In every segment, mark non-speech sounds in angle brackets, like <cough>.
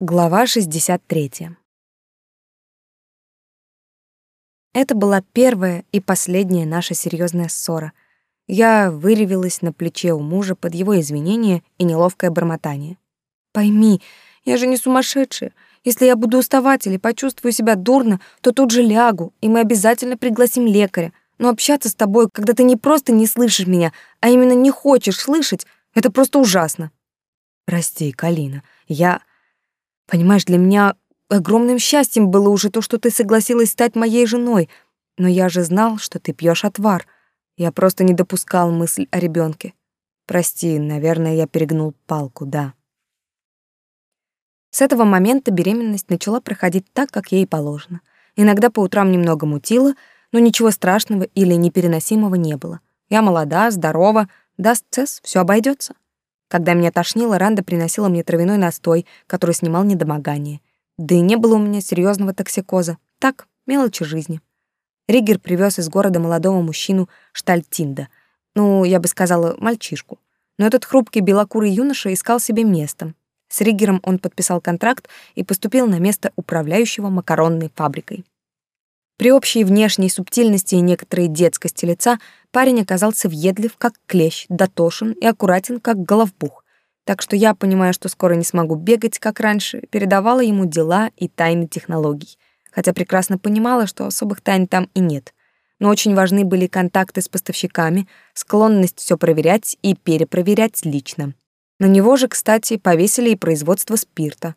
Глава 63. Это была первая и последняя наша серьезная ссора. Я выревелась на плече у мужа под его извинения и неловкое бормотание. «Пойми, я же не сумасшедшая. Если я буду уставать или почувствую себя дурно, то тут же лягу, и мы обязательно пригласим лекаря. Но общаться с тобой, когда ты не просто не слышишь меня, а именно не хочешь слышать, это просто ужасно». «Прости, Калина, я...» Понимаешь, для меня огромным счастьем было уже то, что ты согласилась стать моей женой, но я же знал, что ты пьешь отвар. Я просто не допускал мысль о ребенке. Прости, наверное, я перегнул палку, да. С этого момента беременность начала проходить так, как ей положено. Иногда по утрам немного мутило, но ничего страшного или непереносимого не было. Я молода, здорова, даст цесс, все обойдется. Когда меня тошнило, Ранда приносила мне травяной настой, который снимал недомогание. Да и не было у меня серьезного токсикоза. Так, мелочи жизни. Ригер привез из города молодого мужчину Штальтинда. Ну, я бы сказала, мальчишку. Но этот хрупкий белокурый юноша искал себе место. С Ригером он подписал контракт и поступил на место управляющего макаронной фабрикой. При общей внешней субтильности и некоторой детскости лица парень оказался въедлив, как клещ, дотошен и аккуратен, как головбух. Так что я, понимая, что скоро не смогу бегать, как раньше, передавала ему дела и тайны технологий. Хотя прекрасно понимала, что особых тайн там и нет. Но очень важны были контакты с поставщиками, склонность все проверять и перепроверять лично. На него же, кстати, повесили и производство спирта.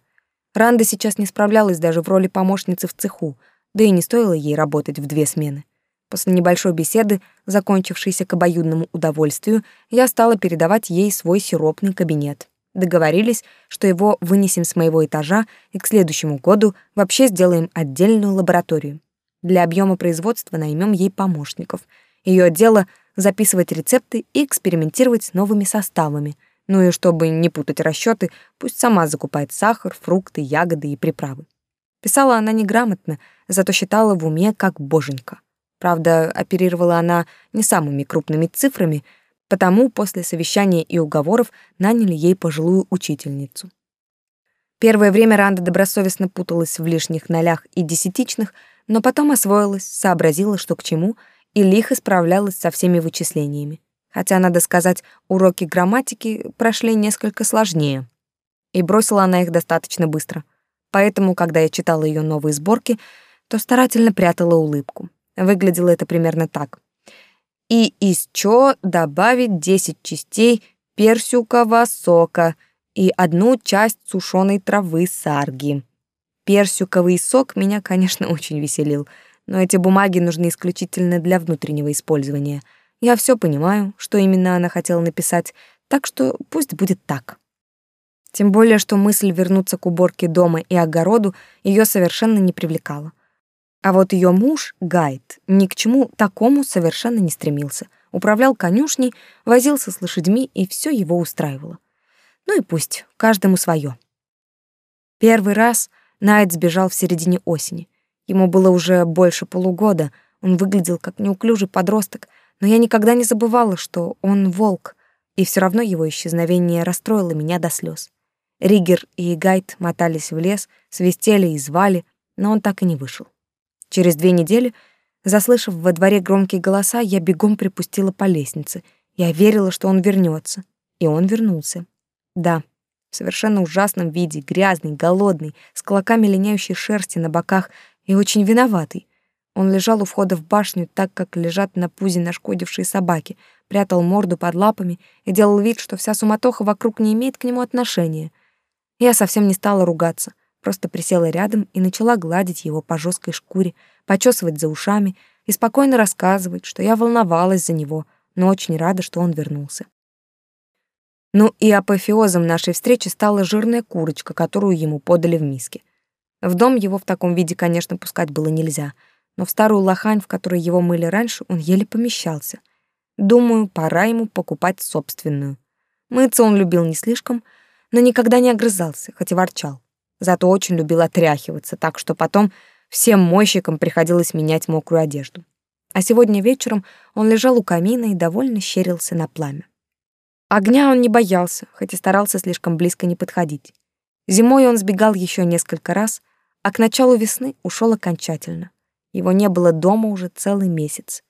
Ранда сейчас не справлялась даже в роли помощницы в цеху — да и не стоило ей работать в две смены. После небольшой беседы, закончившейся к обоюдному удовольствию, я стала передавать ей свой сиропный кабинет. Договорились, что его вынесем с моего этажа и к следующему году вообще сделаем отдельную лабораторию. Для объема производства наймем ей помощников. Ее дело — записывать рецепты и экспериментировать с новыми составами. Ну и чтобы не путать расчеты, пусть сама закупает сахар, фрукты, ягоды и приправы. Писала она неграмотно, зато считала в уме как боженька. Правда, оперировала она не самыми крупными цифрами, потому после совещания и уговоров наняли ей пожилую учительницу. Первое время Ранда добросовестно путалась в лишних нолях и десятичных, но потом освоилась, сообразила, что к чему, и лихо справлялась со всеми вычислениями. Хотя, надо сказать, уроки грамматики прошли несколько сложнее. И бросила она их достаточно быстро. Поэтому, когда я читала ее новые сборки, то старательно прятала улыбку. Выглядело это примерно так. И из чё добавить 10 частей персикового сока и одну часть сушеной травы сарги. Персиковый сок меня, конечно, <laughs> очень веселил, но эти бумаги нужны исключительно для внутреннего использования. Я все понимаю, что именно она хотела написать, так что пусть будет так. Тем более, что мысль вернуться к уборке дома и огороду ее совершенно не привлекала. А вот ее муж, Гайд, ни к чему такому совершенно не стремился. Управлял конюшней, возился с лошадьми, и все его устраивало. Ну и пусть, каждому свое. Первый раз Найт сбежал в середине осени. Ему было уже больше полугода, он выглядел как неуклюжий подросток, но я никогда не забывала, что он волк, и все равно его исчезновение расстроило меня до слез. Ригер и Гайд мотались в лес, свистели и звали, но он так и не вышел. Через две недели, заслышав во дворе громкие голоса, я бегом припустила по лестнице. Я верила, что он вернется, и он вернулся. Да, в совершенно ужасном виде, грязный, голодный, с клоками линяющей шерсти на боках и очень виноватый. Он лежал у входа в башню так, как лежат на пузе нашкодившие собаки, прятал морду под лапами и делал вид, что вся суматоха вокруг не имеет к нему отношения — я совсем не стала ругаться, просто присела рядом и начала гладить его по жесткой шкуре, почесывать за ушами и спокойно рассказывать, что я волновалась за него, но очень рада, что он вернулся. Ну и апофеозом нашей встречи стала жирная курочка, которую ему подали в миске. В дом его в таком виде, конечно, пускать было нельзя, но в старую лохань, в которой его мыли раньше, он еле помещался. Думаю, пора ему покупать собственную. Мыться он любил не слишком — но никогда не огрызался, хоть и ворчал. Зато очень любил отряхиваться, так что потом всем мойщикам приходилось менять мокрую одежду. А сегодня вечером он лежал у камина и довольно щерился на пламя. Огня он не боялся, хоть и старался слишком близко не подходить. Зимой он сбегал еще несколько раз, а к началу весны ушел окончательно. Его не было дома уже целый месяц.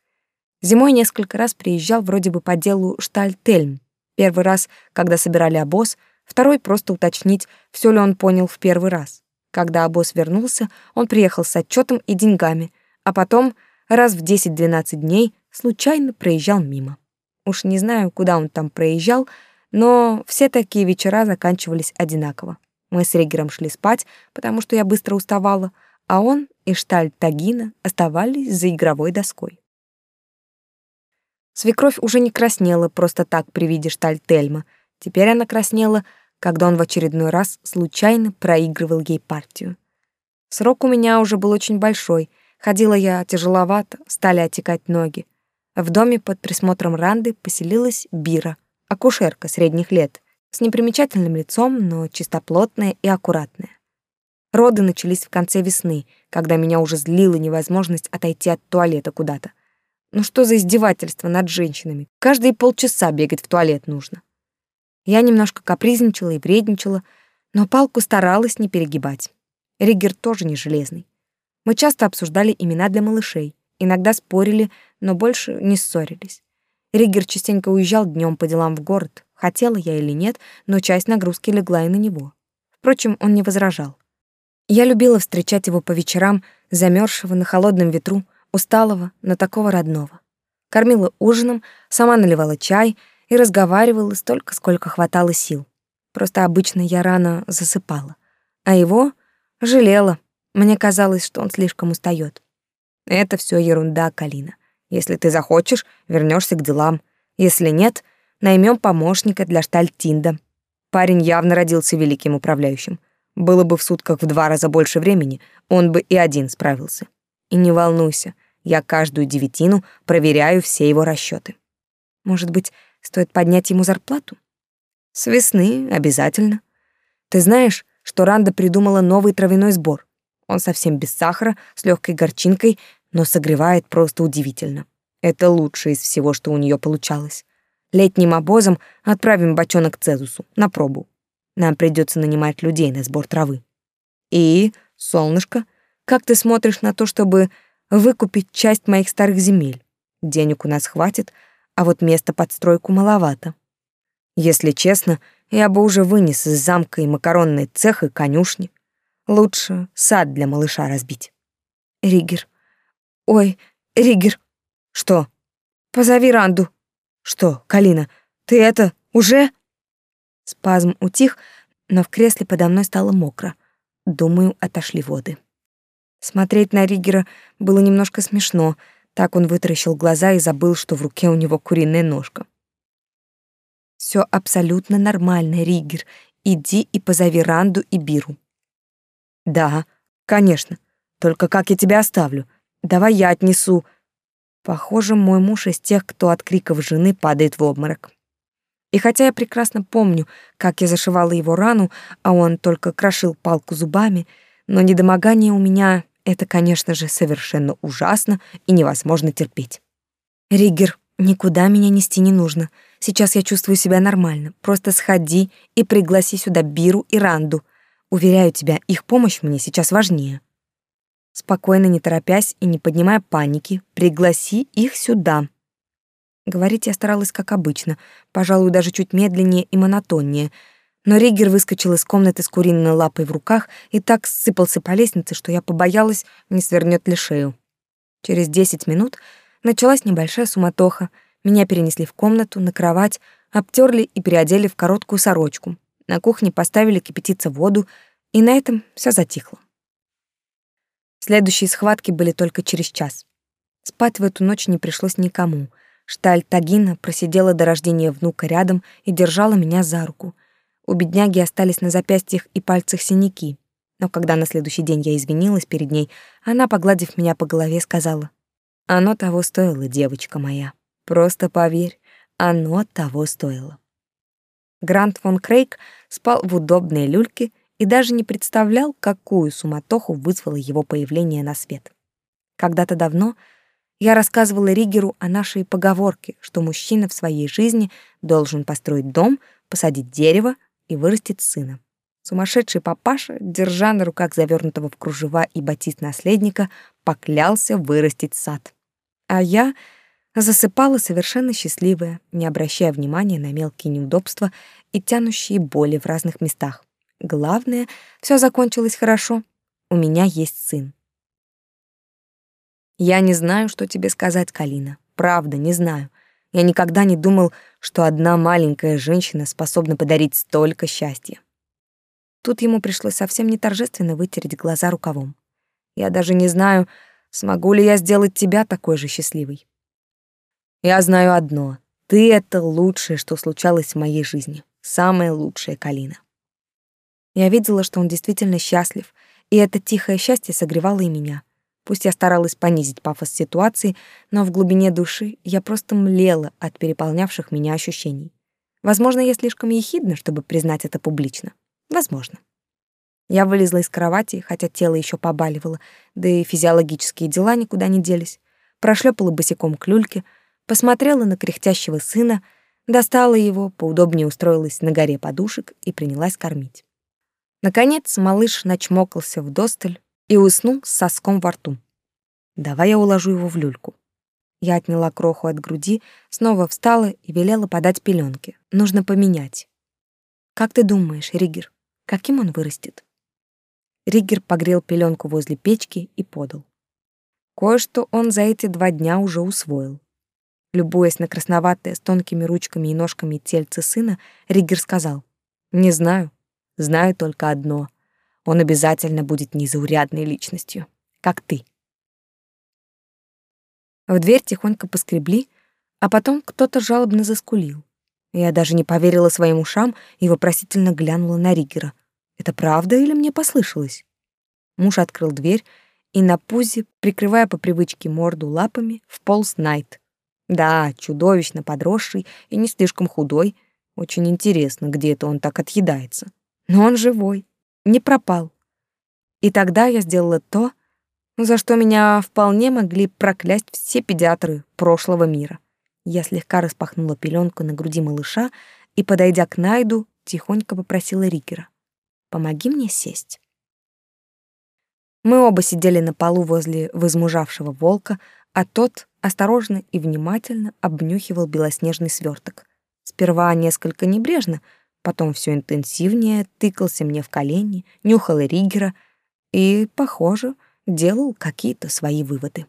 Зимой несколько раз приезжал вроде бы по делу Штальтельм. Первый раз, когда собирали обоз, второй просто уточнить, все ли он понял в первый раз. Когда обоз вернулся, он приехал с отчетом и деньгами, а потом раз в 10-12 дней случайно проезжал мимо. Уж не знаю, куда он там проезжал, но все такие вечера заканчивались одинаково. Мы с Ригером шли спать, потому что я быстро уставала, а он и Шталь Тагина оставались за игровой доской. Свекровь уже не краснела просто так при виде Шталь Тельма. Теперь она краснела, когда он в очередной раз случайно проигрывал ей партию. Срок у меня уже был очень большой. Ходила я тяжеловато, стали отекать ноги. В доме под присмотром Ранды поселилась Бира, акушерка средних лет, с непримечательным лицом, но чистоплотная и аккуратная. Роды начались в конце весны, когда меня уже злила невозможность отойти от туалета куда-то. Ну что за издевательство над женщинами? Каждые полчаса бегать в туалет нужно. Я немножко капризничала и вредничала, но палку старалась не перегибать. Риггер тоже не железный. Мы часто обсуждали имена для малышей, иногда спорили, но больше не ссорились. Риггер частенько уезжал днем по делам в город, хотела я или нет, но часть нагрузки легла и на него. Впрочем, он не возражал. Я любила встречать его по вечерам, замерзшего на холодном ветру, усталого, но такого родного. Кормила ужином, сама наливала чай и разговаривала столько, сколько хватало сил. Просто обычно я рано засыпала. А его жалела. Мне казалось, что он слишком устает. Это все ерунда, Калина. Если ты захочешь, вернешься к делам. Если нет, наймем помощника для штальтинда. Парень явно родился великим управляющим. Было бы в сутках в два раза больше времени, он бы и один справился. И не волнуйся, я каждую девятину проверяю все его расчеты. Может быть, стоит поднять ему зарплату? С весны обязательно. Ты знаешь, что Ранда придумала новый травяной сбор. Он совсем без сахара, с легкой горчинкой, но согревает просто удивительно. Это лучшее из всего, что у нее получалось. Летним обозом отправим бочонок Цезусу на пробу. Нам придется нанимать людей на сбор травы. И, солнышко, как ты смотришь на то, чтобы выкупить часть моих старых земель. Денег у нас хватит, а вот места под стройку маловато. Если честно, я бы уже вынес из замка и макаронный цех, и конюшни. Лучше сад для малыша разбить. Ригер. Ой, Ригер. Что? Позови Ранду. Что, Калина, ты это уже? Спазм утих, но в кресле подо мной стало мокро. Думаю, отошли воды. Смотреть на Ригера было немножко смешно. Так он вытаращил глаза и забыл, что в руке у него куриная ножка. Все абсолютно нормально, Ригер. Иди и позови Ранду и Биру. Да, конечно. Только как я тебя оставлю? Давай я отнесу. Похоже, мой муж из тех, кто от криков жены падает в обморок. И хотя я прекрасно помню, как я зашивала его рану, а он только крошил палку зубами, но недомогание у меня это, конечно же, совершенно ужасно и невозможно терпеть. Ригер, никуда меня нести не нужно. Сейчас я чувствую себя нормально. Просто сходи и пригласи сюда Биру и Ранду. Уверяю тебя, их помощь мне сейчас важнее. Спокойно, не торопясь и не поднимая паники, пригласи их сюда. Говорить я старалась как обычно, пожалуй, даже чуть медленнее и монотоннее — но Ригер выскочил из комнаты с куриной лапой в руках и так сыпался по лестнице, что я побоялась, не свернет ли шею. Через десять минут началась небольшая суматоха. Меня перенесли в комнату, на кровать, обтерли и переодели в короткую сорочку. На кухне поставили кипятиться воду, и на этом все затихло. Следующие схватки были только через час. Спать в эту ночь не пришлось никому. Шталь Тагина просидела до рождения внука рядом и держала меня за руку. У бедняги остались на запястьях и пальцах синяки. Но когда на следующий день я извинилась перед ней, она, погладив меня по голове, сказала, «Оно того стоило, девочка моя. Просто поверь, оно того стоило». Грант фон Крейг спал в удобной люльке и даже не представлял, какую суматоху вызвало его появление на свет. Когда-то давно я рассказывала Ригеру о нашей поговорке, что мужчина в своей жизни должен построить дом, посадить дерево, и вырастет сына. Сумасшедший папаша, держа на руках завернутого в кружева и батист наследника, поклялся вырастить сад. А я засыпала совершенно счастливая, не обращая внимания на мелкие неудобства и тянущие боли в разных местах. Главное, все закончилось хорошо. У меня есть сын. Я не знаю, что тебе сказать, Калина. Правда, не знаю. Я никогда не думал, что одна маленькая женщина способна подарить столько счастья. Тут ему пришлось совсем не торжественно вытереть глаза рукавом. Я даже не знаю, смогу ли я сделать тебя такой же счастливой. Я знаю одно. Ты — это лучшее, что случалось в моей жизни. Самое лучшее, Калина. Я видела, что он действительно счастлив, и это тихое счастье согревало и меня. Пусть я старалась понизить пафос ситуации, но в глубине души я просто млела от переполнявших меня ощущений. Возможно, я слишком ехидна, чтобы признать это публично. Возможно. Я вылезла из кровати, хотя тело еще побаливало, да и физиологические дела никуда не делись. Прошлепала босиком к люльке, посмотрела на кряхтящего сына, достала его, поудобнее устроилась на горе подушек и принялась кормить. Наконец малыш начмокался в досталь, и уснул с соском во рту. Давай я уложу его в люльку. Я отняла кроху от груди, снова встала и велела подать пеленки. Нужно поменять. Как ты думаешь, Ригер, каким он вырастет? Ригер погрел пеленку возле печки и подал. Кое-что он за эти два дня уже усвоил. Любуясь на красноватое с тонкими ручками и ножками тельце сына, Ригер сказал, «Не знаю, знаю только одно — он обязательно будет незаурядной личностью, как ты. В дверь тихонько поскребли, а потом кто-то жалобно заскулил. Я даже не поверила своим ушам и вопросительно глянула на Ригера. Это правда или мне послышалось? Муж открыл дверь, и на пузе, прикрывая по привычке морду лапами, вполз Найт. Да, чудовищно подросший и не слишком худой. Очень интересно, где это он так отъедается. Но он живой не пропал. И тогда я сделала то, за что меня вполне могли проклясть все педиатры прошлого мира. Я слегка распахнула пеленку на груди малыша и, подойдя к Найду, тихонько попросила Рикера. «Помоги мне сесть». Мы оба сидели на полу возле возмужавшего волка, а тот осторожно и внимательно обнюхивал белоснежный сверток. Сперва несколько небрежно — потом все интенсивнее тыкался мне в колени, нюхал Ригера и, похоже, делал какие-то свои выводы.